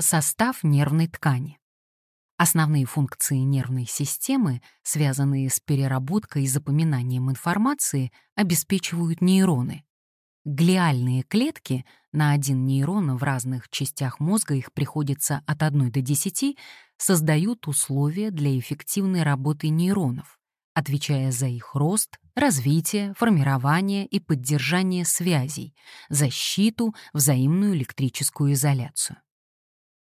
Состав нервной ткани. Основные функции нервной системы, связанные с переработкой и запоминанием информации, обеспечивают нейроны. Глиальные клетки на один нейрон в разных частях мозга их приходится от 1 до 10, создают условия для эффективной работы нейронов, отвечая за их рост, развитие, формирование и поддержание связей, защиту, взаимную электрическую изоляцию.